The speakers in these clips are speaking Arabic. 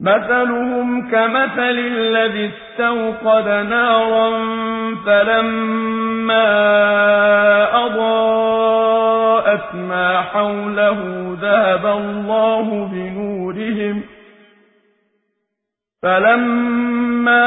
مَثَلُهُمْ كَمَثَلِ الَّذِي اسْتَوْقَدَ نَارًا فَلَمَّا أَضَاءَتْ مَا حَوْلَهُ ذَهَبَ اللَّهُ بِنُورِهِمْ فَلَمَّا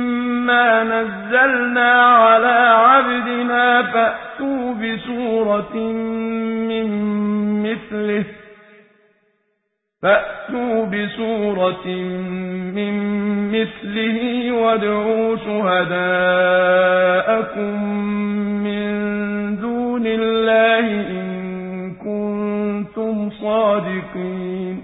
مِّمَّا نَزَّلْنَا عَلَىٰ عَبْدِنَا فَأْتُوا بِسُورَةٍ مِّن مِّثْلِهِ فَأْتُوا بِسُورَةٍ مِّن مِّثْلِهِ وَادْعُوا شُهَدَاءَكُم مِّن دُونِ اللَّهِ إِن كُنتُمْ صَادِقِينَ